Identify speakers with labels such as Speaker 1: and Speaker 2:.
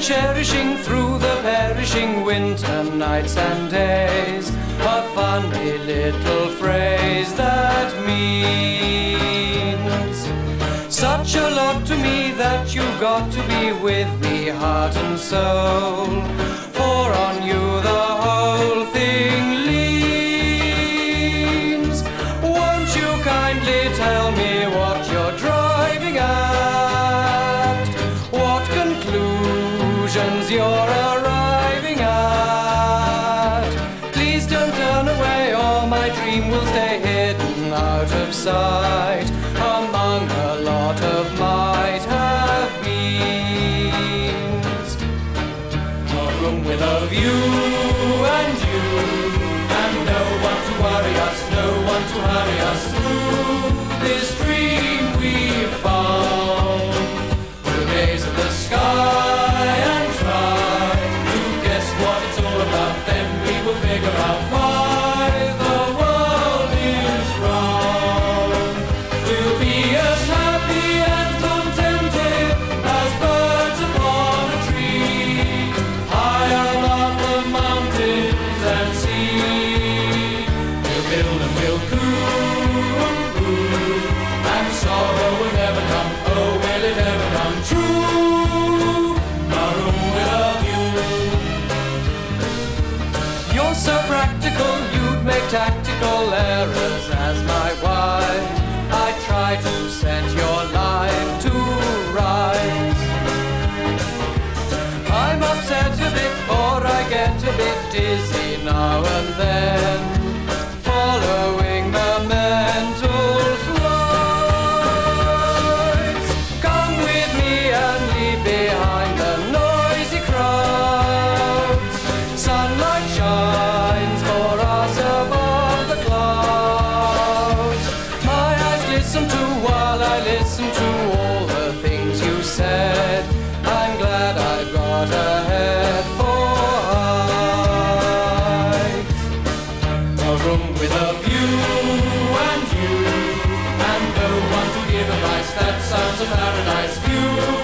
Speaker 1: cherishing through the perishing winter nights and days. A funny little phrase that means such a lot to me that you've got to be with me, heart and soul. For on you dream will stay hidden out of sight among a lot of might have beens. A room with a view and you, and no one to worry us, no one to hurry us through And we'll coo, and sorrow will never come. Oh, will it ever come true? Room with a view. You're so practical, you'd make tactical errors as my wife. I try to set your life to rights. I'm upset a bit, for I get a bit dizzy now and then, listen to while I listen to all the things you said. I'm glad I've got a head for heights. A room with a view and you, and no one to give advice. That sounds a paradise view.